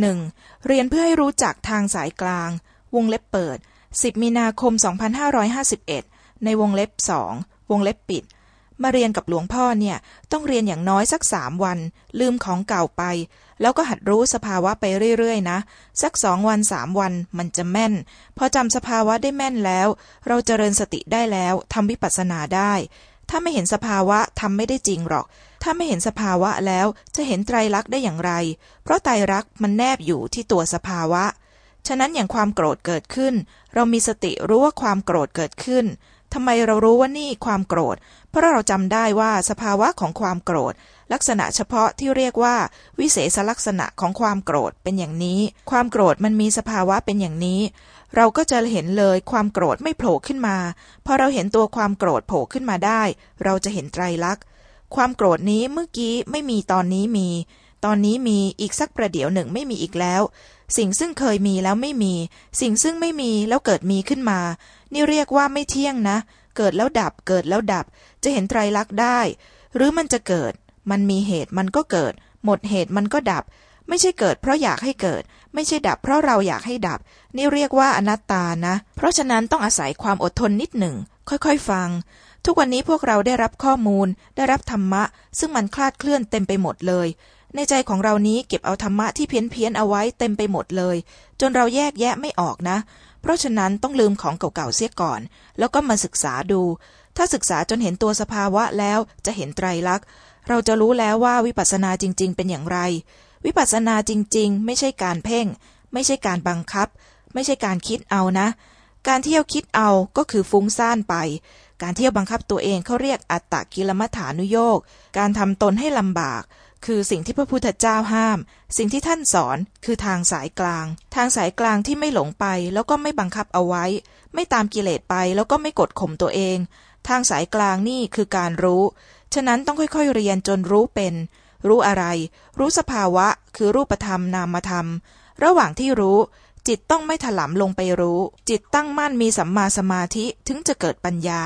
หนึ่งเรียนเพื่อให้รู้จักทางสายกลาง วงเล็บเปิด 10 มีนาคม 2551 ในวงเล็บสองวงเล็บปิด มาเรียนกับหลวงพ่อเนี่ย ต้องเรียนอย่างน้อยสักสามวัน ลืมของเก่าไป แล้วก็หัดรู้สภาวะไปเรื่อยๆ นะ สักสองวันสามวันมันจะแม่น พอจำสภาวะได้แม่นแล้ว เราเจริญสติได้แล้วทำวิปัสสนาได้ ถ้าไม่เห็นสภาวะทำไม่ได้จริงหรอก ถ้าไม่เห็นสภาวะแล้วจะเห็นไตรลักษณ์ได้อย่างไร เพราะไตรลักษณ์มันแนบอยู่ที่ตัวสภาวะ ฉะนั้นอย่างความโกรธเกิดขึ้น เรามีสติรู้ว่าความโกรธเกิดขึ้นทำไมเรารู้ว่านี่ความโกรธ เพราะเราจำได้ว่าสภาวะของความโกรธ ลักษณะเฉพาะที่เรียกว่า วิเศษลักษณะของความโกรธเป็นอย่างนี้ ความโกรธมันมีสภาวะเป็นอย่างนี้ เราก็จะเห็นเลยความโกรธไม่โผล่ขึ้นมา พอเราเห็นตัวความโกรธโผล่ขึ้นมาได้ เราจะเห็นไตรลักษณ์ ความโกรธนี้เมื่อกี้ไม่มีตอนนี้มี ตอนนี้มีอีกสักประเดี๋ยวหนึ่งไม่มีอีกแล้ว สิ่งซึ่งเคยมีแล้วไม่มี สิ่งซึ่งไม่มีแล้วเกิดมีขึ้นมา นี่เรียกว่าไม่เที่ยงนะ เกิดแล้วดับ เกิดแล้วดับ จะเห็นไตรลักษณ์ได้ หรือมันจะเกิด มันมีเหตุมันก็เกิด หมดเหตุมันก็ดับ ไม่ใช่เกิดเพราะอยากให้เกิด ไม่ใช่ดับเพราะเราอยากให้ดับ นี่เรียกว่าอนัตตานะ เพราะฉะนั้นต้องอาศัยความอดทนนิดหนึ่ง ค่อยๆฟัง ทุกวันนี้พวกเราได้รับข้อมูล ได้รับธรรมะ ซึ่งมันคลาดเคลื่อนเต็มไปหมดเลย ในใจของเรานี้เก็บเอาธรรมะที่เพี้ยนเพียนเอาไว้เต็มไปหมดเลย จนเราแยกแยะไม่ออกนะ เพราะฉะนั้นต้องลืมของเก่าๆเสียก่อน แล้วก็มาศึกษาดู ถ้าศึกษาจนเห็นตัวสภาวะแล้วจะเห็นไตรลักษณ์ เราจะรู้แล้วว่าวิปัสสนาจริง ๆ เป็นอย่างไร วิปัสสนาจริง ๆ ไม่ใช่การเพ่ง ไม่ใช่การบังคับ ไม่ใช่การคิดเอานะ การเที่ยวคิดเอาก็คือฟุ้งซ่านไป การเที่ยวบังคับตัวเองเขาเรียกอัตตกิลมัฐานุโยกการทำตนให้ลำบาก คือสิ่งที่พระพุทธเจ้าห้าม สิ่งที่ท่านสอนคือทางสายกลาง ทางสายกลางที่ไม่หลงไป แล้วก็ไม่บังคับเอาไว้ ไม่ตามกิเลสไปแล้วก็ไม่กดข่มตัวเอง ทางสายกลางนี่คือการรู้ ฉะนั้นต้องค่อยๆเรียนจนรู้เป็น รู้อะไร รู้สภาวะ คือรูปธรรมนามธรรม ระหว่างที่รู้ จิตต้องไม่ถลำลงไปรู้ จิตตั้งมั่นมีสัมมาสมาธิถึงจะเกิดปัญญา